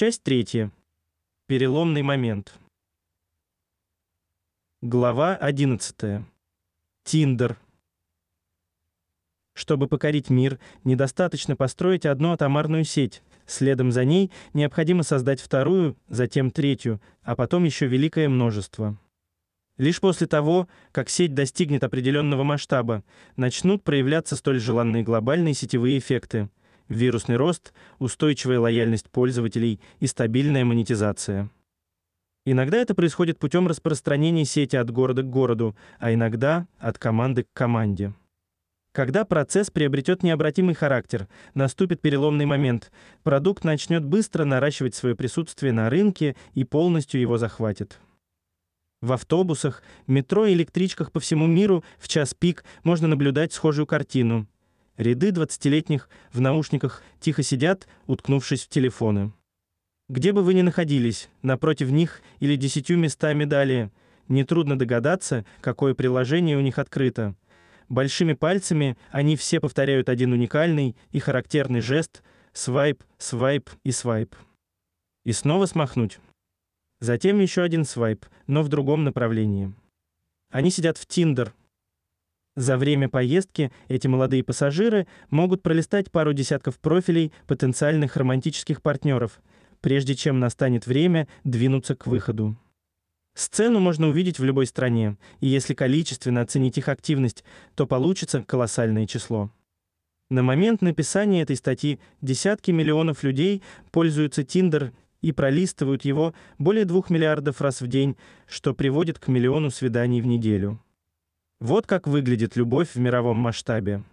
Часть третья. Переломный момент. Глава 11. Тиндер. Чтобы покорить мир, недостаточно построить одну атомарную сеть. Следом за ней необходимо создать вторую, затем третью, а потом еще великое множество. Лишь после того, как сеть достигнет определенного масштаба, начнут проявляться столь желанные глобальные сетевые эффекты: вирусный рост, устойчивая лояльность пользователей и стабильная монетизация. Иногда это происходит путем распространения сети от города к городу, а иногда от команды к команде. Когда процесс приобретет необратимый характер, наступит переломный момент. Продукт начнет быстро наращивать свое присутствие на рынке и полностью его захватит. В автобусах, метро и электричках по всему миру в час пик можно наблюдать схожую картину. Ряды двадцатилетних в наушниках тихо сидят, уткнувшись в телефоны. Где бы вы ни находились, напротив них или десятью местами далее, нетрудно догадаться, какое приложение у них открыто. Большими пальцами они все повторяют один уникальный и характерный жест: свайп, свайп и свайп. И снова смахнуть. Затем еще один свайп, но в другом направлении. Они сидят в Tinder. За время поездки эти молодые пассажиры могут пролистать пару десятков профилей потенциальных романтических партнеров, прежде чем настанет время двинуться к выходу. Сцену можно увидеть в любой стране, и если количественно оценить их активность, то получится колоссальное число. На момент написания этой статьи десятки миллионов людей пользуются Tinder и пролистывают его более двух миллиардов раз в день, что приводит к миллиону свиданий в неделю. Вот как выглядит любовь в мировом масштабе.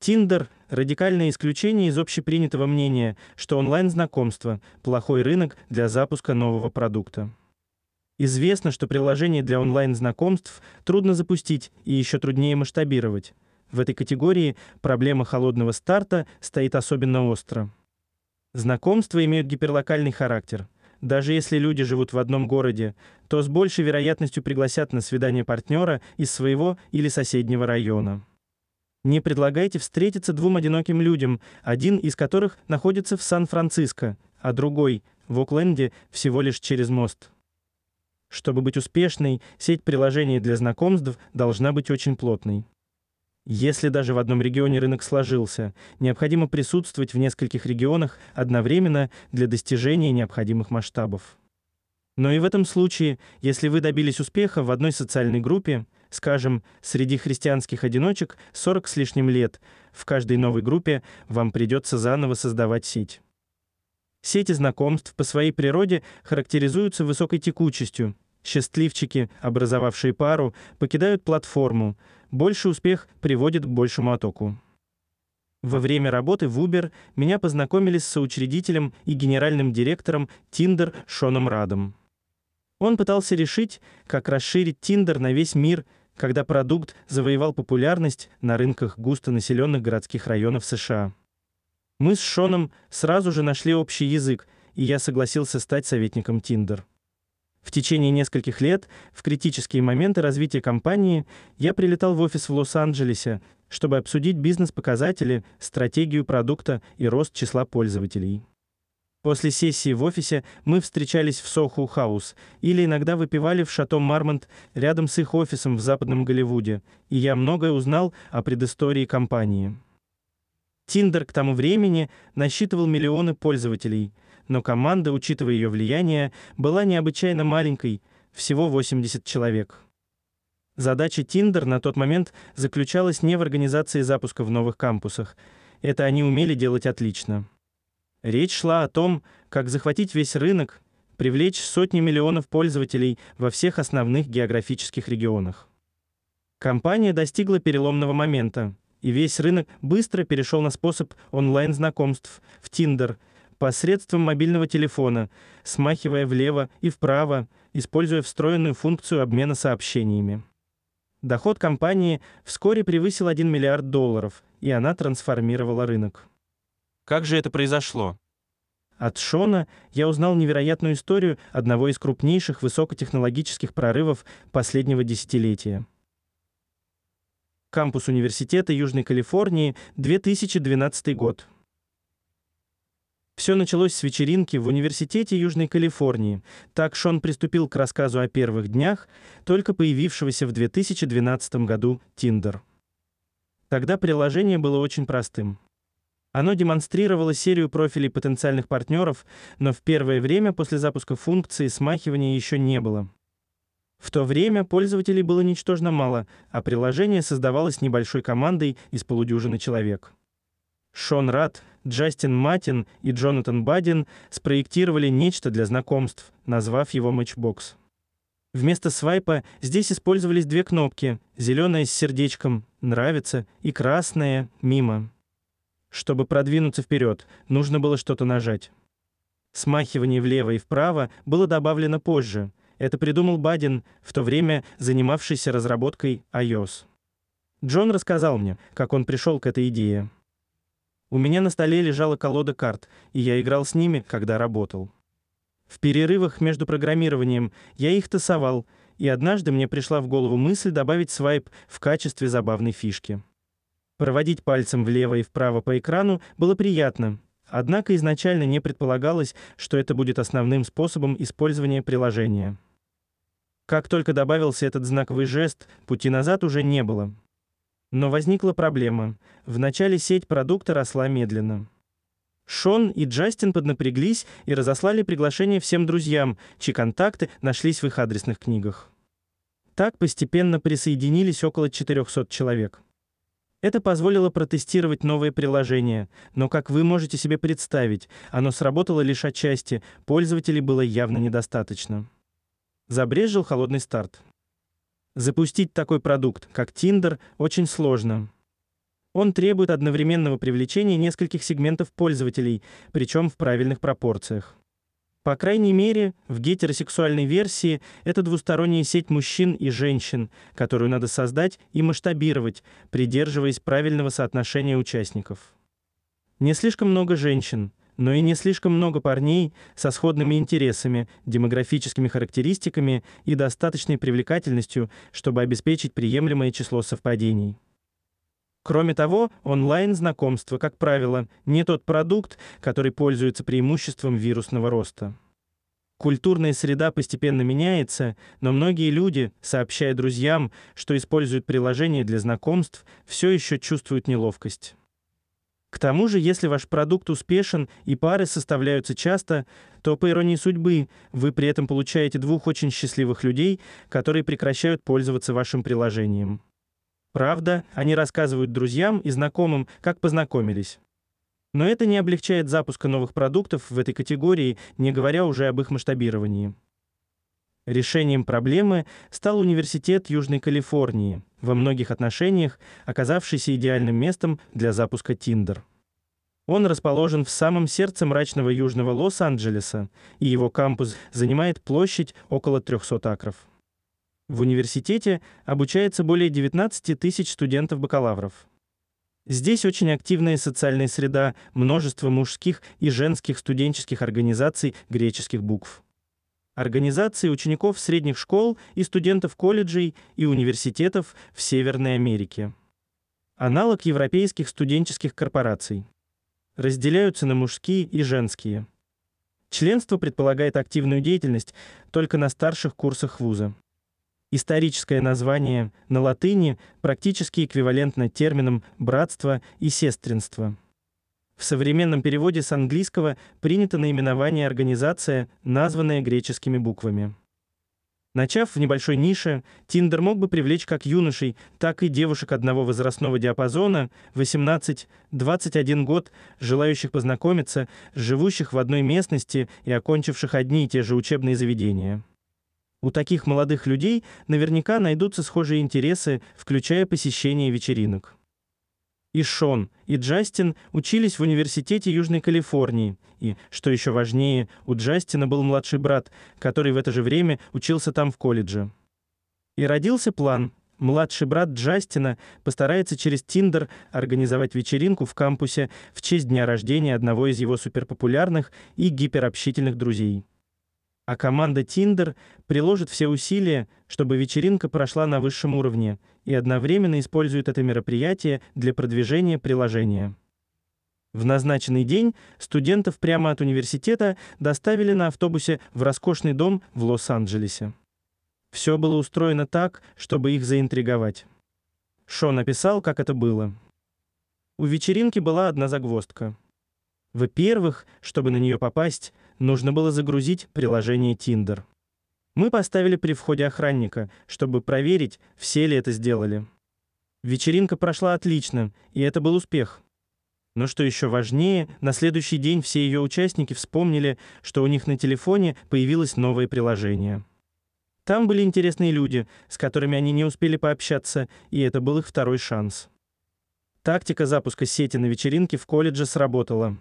Tinder – радикальное исключение из общепринятого мнения, что онлайн-знакомство – плохой рынок для запуска нового продукта. Известно, что приложение для онлайн-знакомств трудно запустить и еще труднее масштабировать. В этой категории проблема холодного старта стоит особенно остро. Знакомства имеют гиперлокальный характер. Даже если люди живут в одном городе, то с большей вероятностью пригласят на свидание партнера из своего или соседнего района. Не предлагайте встретиться двум одиноким людям, один из которых находится в Сан-Франциско, а другой в Окленде всего лишь через мост. Чтобы быть успешной, сеть приложений для знакомств должна быть очень плотной. Если даже в одном регионе рынок сложился, необходимо присутствовать в нескольких регионах одновременно для достижения необходимых масштабов. Но и в этом случае, если вы добились успеха в одной социальной группе, скажем, среди христианских одиночек 40 с лишним лет, в каждой новой группе вам придется заново создавать сеть. Сети знакомств по своей природе характеризуются высокой текучестью. Счастливчики, образовавшие пару, покидают платформу, Больший успех приводит к большему оттоку. Во время работы в Uber меня познакомили с соучредителем и генеральным директором Tinder Шоном Радом. Он пытался решить, как расширить Tinder на весь мир, когда продукт завоевал популярность на рынках густонаселенных городских районов США. Мы с Шоном сразу же нашли общий язык, и я согласился стать советником Tinder. В течение нескольких лет, в критические моменты развития компании, я прилетал в офис в Лос-Анджелесе, чтобы обсудить бизнес-показатели, стратегию продукта и рост числа пользователей. После сессии в офисе мы встречались в Soho House или иногда выпивали в Шато Мармонт рядом с их офисом в Западном Голливуде, и я многое узнал о предыстории компании. Tinder к тому времени насчитывал миллионы пользователей – но команда, учитывая ее влияние, была необычайно маленькой, всего 80 человек. Задача Tinder на тот момент заключалась не в организации запуска в новых кампусах. Это они умели делать отлично. Речь шла о том, как захватить весь рынок, привлечь сотни миллионов пользователей во всех основных географических регионах. Компания достигла переломного момента, и весь рынок быстро перешел на способ онлайн-знакомств в Tinder – посредством мобильного телефона, смахивая влево и вправо, используя встроенную функцию обмена сообщениями. Доход компании вскоре превысил 1 миллиард долларов, и она трансформировала рынок. Как же это произошло? От Шона я узнал невероятную историю одного из крупнейших высокотехнологических прорывов последнего десятилетия. Кампус Университета Южной Калифорнии, 2012 год. Все началось с вечеринки в Университете Южной Калифорнии. Так Шон приступил к рассказу о первых днях, только появившегося в 2012 году Tinder. Тогда приложение было очень простым. Оно демонстрировало серию профилей потенциальных партнеров, но в первое время после запуска функции смахивания еще не было. В то время пользователей было ничтожно мало, а приложение создавалось небольшой командой из полудюжины человек. Шон Рад, Джастин Матин и Джонатан Бадин спроектировали нечто для знакомств, назвав его Matchbox. Вместо свайпа здесь использовались две кнопки: зеленая с сердечком нравится и красная мимо. Чтобы продвинуться вперед, нужно было что-то нажать. Смахивание влево и вправо было добавлено позже. Это придумал Бадин, в то время занимавшийся разработкой iOS. Джон рассказал мне, как он пришел к этой идее. У меня на столе лежала колода карт, и я играл с ними, когда работал. В перерывах между программированием я их тасовал, и однажды мне пришла в голову мысль добавить свайп в качестве забавной фишки. Проводить пальцем влево и вправо по экрану было приятно, однако изначально не предполагалось, что это будет основным способом использования приложения. Как только добавился этот знаковый жест, пути назад уже не было. Но возникла проблема. Вначале сеть продукта росла медленно. Шон и Джастин поднапряглись и разослали приглашение всем друзьям, чьи контакты нашлись в их адресных книгах. Так постепенно присоединились около 400 человек. Это позволило протестировать новое приложение, но, как вы можете себе представить, оно сработало лишь отчасти, пользователей было явно недостаточно. Забрезжил холодный старт. Запустить такой продукт, как Tinder, очень сложно. Он требует одновременного привлечения нескольких сегментов пользователей, причем в правильных пропорциях. По крайней мере, в гетеросексуальной версии это двусторонняя сеть мужчин и женщин, которую надо создать и масштабировать, придерживаясь правильного соотношения участников. Не слишком много женщин, но и не слишком много парней со сходными интересами, демографическими характеристиками и достаточной привлекательностью, чтобы обеспечить приемлемое число совпадений. Кроме того, онлайн-знакомство, как правило, не тот продукт, который пользуется преимуществом вирусного роста. Культурная среда постепенно меняется, но многие люди, сообщая друзьям, что используют приложение для знакомств, все еще чувствуют неловкость. К тому же, если ваш продукт успешен и пары составляются часто, то по иронии судьбы вы при этом получаете двух очень счастливых людей, которые прекращают пользоваться вашим приложением. Правда, они рассказывают друзьям и знакомым, как познакомились. Но это не облегчает запуска новых продуктов в этой категории, не говоря уже об их масштабировании. Решением проблемы стал Университет Южной Калифорнии, во многих отношениях оказавшийся идеальным местом для запуска Tinder. Он расположен в самом сердце мрачного южного Лос-Анджелеса, и его кампус занимает площадь около 300 акров. В университете обучается более 19 тысяч студентов-бакалавров. Здесь очень активная социальная среда, множество мужских и женских студенческих организаций греческих букв организации учеников средних школ и студентов колледжей и университетов в Северной Америке. Аналог европейских студенческих корпораций. Разделяются на мужские и женские. Членство предполагает активную деятельность только на старших курсах вуза. Историческое название на латыни практически эквивалентно терминам братство и сестринство. В современном переводе с английского принято наименование организация, названная греческими буквами. Начав в небольшой нише, Tinder мог бы привлечь как юношей, так и девушек одного возрастного диапазона 18-21 год, желающих познакомиться, живущих в одной местности и окончивших одни и те же учебные заведения. У таких молодых людей наверняка найдутся схожие интересы, включая посещение вечеринок. И Шон, и Джастин учились в университете Южной Калифорнии, и, что еще важнее, у Джастина был младший брат, который в это же время учился там в колледже. И родился план. Младший брат Джастина постарается через Tinder организовать вечеринку в кампусе в честь дня рождения одного из его суперпопулярных и гиперобщительных друзей а команда Tinder приложит все усилия, чтобы вечеринка прошла на высшем уровне и одновременно использует это мероприятие для продвижения приложения. В назначенный день студентов прямо от университета доставили на автобусе в роскошный дом в Лос-Анджелесе. Все было устроено так, чтобы их заинтриговать. Шон написал, как это было. У вечеринки была одна загвоздка. Во-первых, чтобы на нее попасть, нужно было загрузить приложение Tinder. Мы поставили при входе охранника, чтобы проверить, все ли это сделали. Вечеринка прошла отлично, и это был успех. Но что еще важнее, на следующий день все ее участники вспомнили, что у них на телефоне появилось новое приложение. Там были интересные люди, с которыми они не успели пообщаться, и это был их второй шанс. Тактика запуска сети на вечеринке в колледже сработала.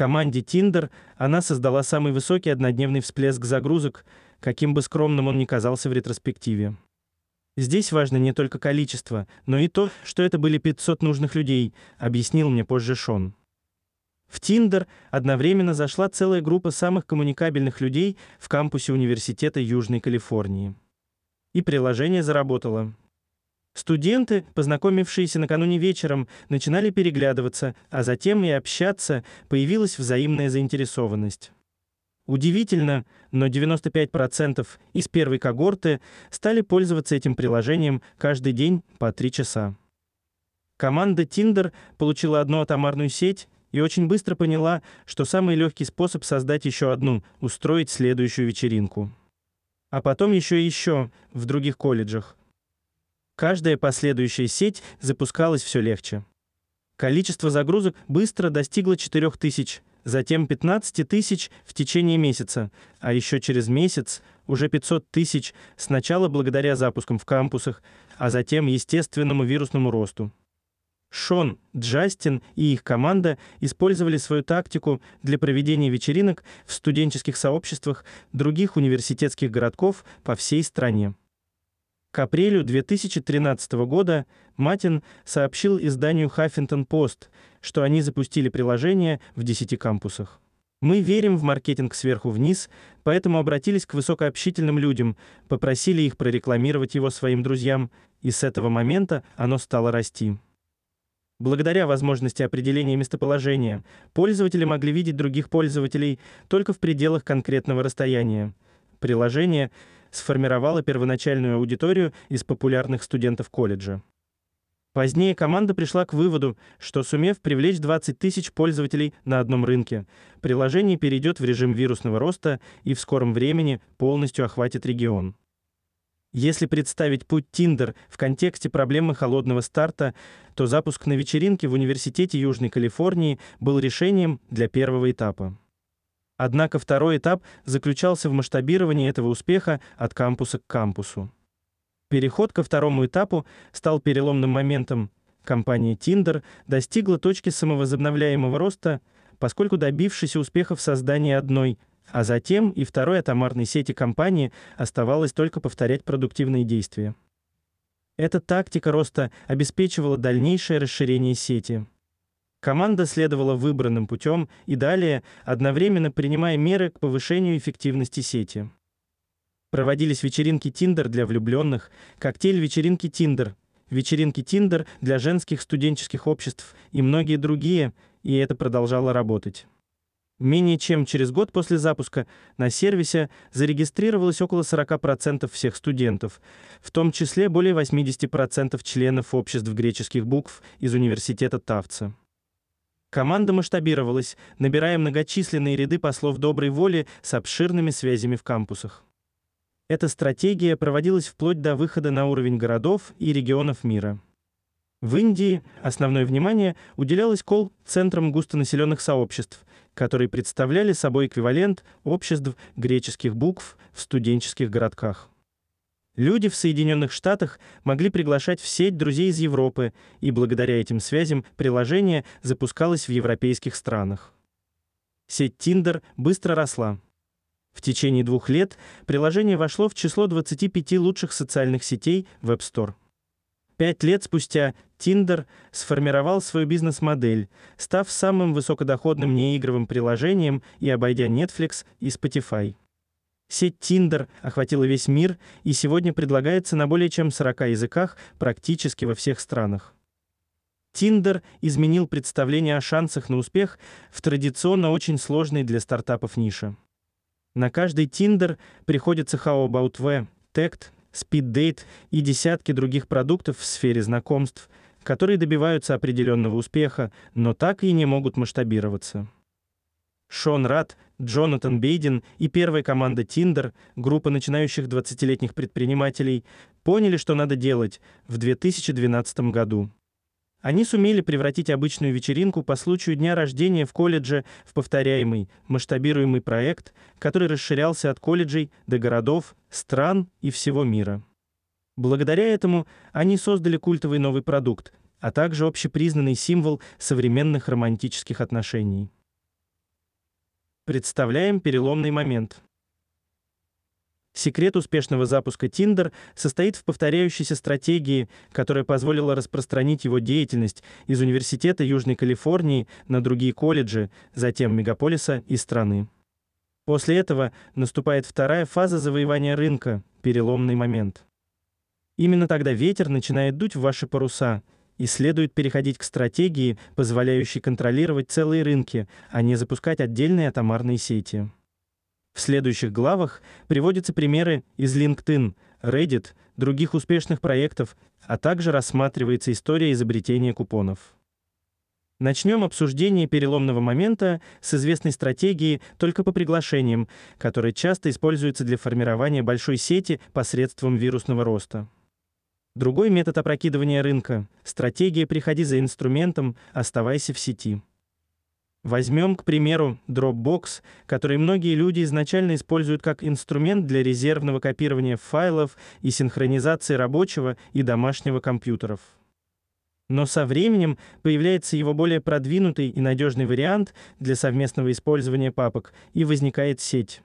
Команде Tinder она создала самый высокий однодневный всплеск загрузок, каким бы скромным он ни казался в ретроспективе. Здесь важно не только количество, но и то, что это были 500 нужных людей, объяснил мне позже Шон. В Tinder одновременно зашла целая группа самых коммуникабельных людей в кампусе Университета Южной Калифорнии. И приложение заработало. Студенты, познакомившиеся накануне вечером, начинали переглядываться, а затем и общаться, появилась взаимная заинтересованность. Удивительно, но 95% из первой когорты стали пользоваться этим приложением каждый день по 3 часа. Команда Tinder получила одну атомарную сеть и очень быстро поняла, что самый легкий способ создать еще одну устроить следующую вечеринку. А потом еще и еще в других колледжах. Каждая последующая сеть запускалась все легче. Количество загрузок быстро достигло 4000, затем 15 тысяч в течение месяца, а еще через месяц уже 500 тысяч сначала благодаря запускам в кампусах, а затем естественному вирусному росту. Шон, Джастин и их команда использовали свою тактику для проведения вечеринок в студенческих сообществах других университетских городков по всей стране. К апрелю 2013 года Матин сообщил изданию Huffington Post, что они запустили приложение в 10 кампусах. Мы верим в маркетинг сверху вниз, поэтому обратились к высокообщительным людям, попросили их прорекламировать его своим друзьям, и с этого момента оно стало расти. Благодаря возможности определения местоположения, пользователи могли видеть других пользователей только в пределах конкретного расстояния. Приложение сформировала первоначальную аудиторию из популярных студентов колледжа. Позднее команда пришла к выводу, что сумев привлечь 20 тысяч пользователей на одном рынке, приложение перейдет в режим вирусного роста и в скором времени полностью охватит регион. Если представить путь Tinder в контексте проблемы холодного старта, то запуск на вечеринке в Университете Южной Калифорнии был решением для первого этапа. Однако второй этап заключался в масштабировании этого успеха от кампуса к кампусу. Переход ко второму этапу стал переломным моментом. Компания Tinder достигла точки самовозобновляемого роста, поскольку добившись успеха в создании одной, а затем и второй атомарной сети компании оставалось только повторять продуктивные действия. Эта тактика роста обеспечивала дальнейшее расширение сети. Команда следовала выбранным путем и далее, одновременно принимая меры к повышению эффективности сети. Проводились вечеринки Tinder для влюбленных, коктейль-вечеринки Tinder, вечеринки Tinder для женских студенческих обществ и многие другие, и это продолжало работать. Менее чем через год после запуска на сервисе зарегистрировалось около 40% всех студентов, в том числе более 80% членов обществ греческих букв из университета Тавца. Команда масштабировалась, набирая многочисленные ряды послов доброй воли с обширными связями в кампусах. Эта стратегия проводилась вплоть до выхода на уровень городов и регионов мира. В Индии основное внимание уделялось колл-центрам густонаселенных сообществ, которые представляли собой эквивалент обществ греческих букв в студенческих городках. Люди в Соединенных Штатах могли приглашать в сеть друзей из Европы, и благодаря этим связям приложение запускалось в европейских странах. Сеть Tinder быстро росла. В течение двух лет приложение вошло в число 25 лучших социальных сетей в App Store. Пять лет спустя Tinder сформировал свою бизнес-модель, став самым высокодоходным неигровым приложением и обойдя Netflix и Spotify. Сеть Tinder охватила весь мир и сегодня предлагается на более чем 40 языках практически во всех странах. Tinder изменил представление о шансах на успех в традиционно очень сложной для стартапов нише. На каждый Tinder приходится How About We, Tact, Speed Date и десятки других продуктов в сфере знакомств, которые добиваются определенного успеха, но так и не могут масштабироваться. Шон Рад, Джонатан Бейден и первая команда Tinder, группа начинающих 20-летних предпринимателей, поняли, что надо делать в 2012 году. Они сумели превратить обычную вечеринку по случаю дня рождения в колледже в повторяемый, масштабируемый проект, который расширялся от колледжей до городов, стран и всего мира. Благодаря этому они создали культовый новый продукт, а также общепризнанный символ современных романтических отношений. Представляем переломный момент. Секрет успешного запуска Tinder состоит в повторяющейся стратегии, которая позволила распространить его деятельность из Университета Южной Калифорнии на другие колледжи, затем мегаполиса и страны. После этого наступает вторая фаза завоевания рынка переломный момент. Именно тогда ветер начинает дуть в ваши паруса, и следует переходить к стратегии, позволяющей контролировать целые рынки, а не запускать отдельные атомарные сети. В следующих главах приводятся примеры из LinkedIn, Reddit, других успешных проектов, а также рассматривается история изобретения купонов. Начнем обсуждение переломного момента с известной стратегии только по приглашениям, которая часто используется для формирования большой сети посредством вирусного роста. Другой метод опрокидывания рынка стратегия приходи за инструментом, оставайся в сети. Возьмем, к примеру, Dropbox, который многие люди изначально используют как инструмент для резервного копирования файлов и синхронизации рабочего и домашнего компьютеров. Но со временем появляется его более продвинутый и надежный вариант для совместного использования папок, и возникает сеть.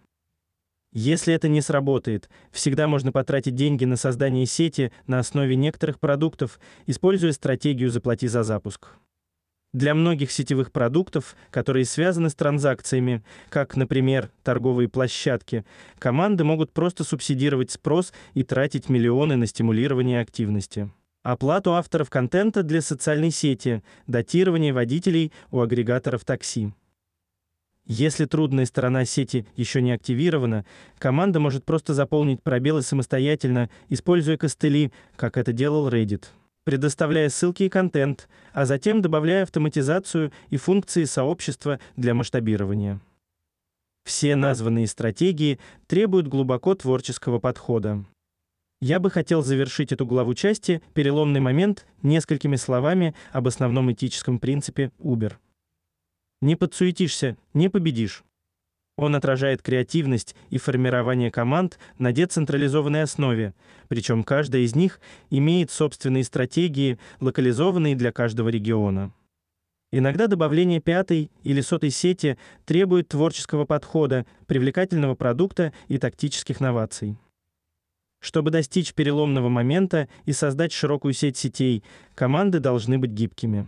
Если это не сработает, всегда можно потратить деньги на создание сети на основе некоторых продуктов, используя стратегию «заплати за запуск». Для многих сетевых продуктов, которые связаны с транзакциями, как, например, торговые площадки, команды могут просто субсидировать спрос и тратить миллионы на стимулирование активности. Оплату авторов контента для социальной сети, датирование водителей у агрегаторов такси. Если трудная сторона сети еще не активирована, команда может просто заполнить пробелы самостоятельно, используя костыли, как это делал Reddit предоставляя ссылки и контент, а затем добавляя автоматизацию и функции сообщества для масштабирования. Все названные стратегии требуют глубоко творческого подхода. Я бы хотел завершить эту главу части переломный момент несколькими словами об основном этическом принципе Uber. Не подсуетишься, не победишь. Он отражает креативность и формирование команд на децентрализованной основе, причем каждая из них имеет собственные стратегии, локализованные для каждого региона. Иногда добавление пятой или сотой сети требует творческого подхода, привлекательного продукта и тактических новаций. Чтобы достичь переломного момента и создать широкую сеть сетей, команды должны быть гибкими.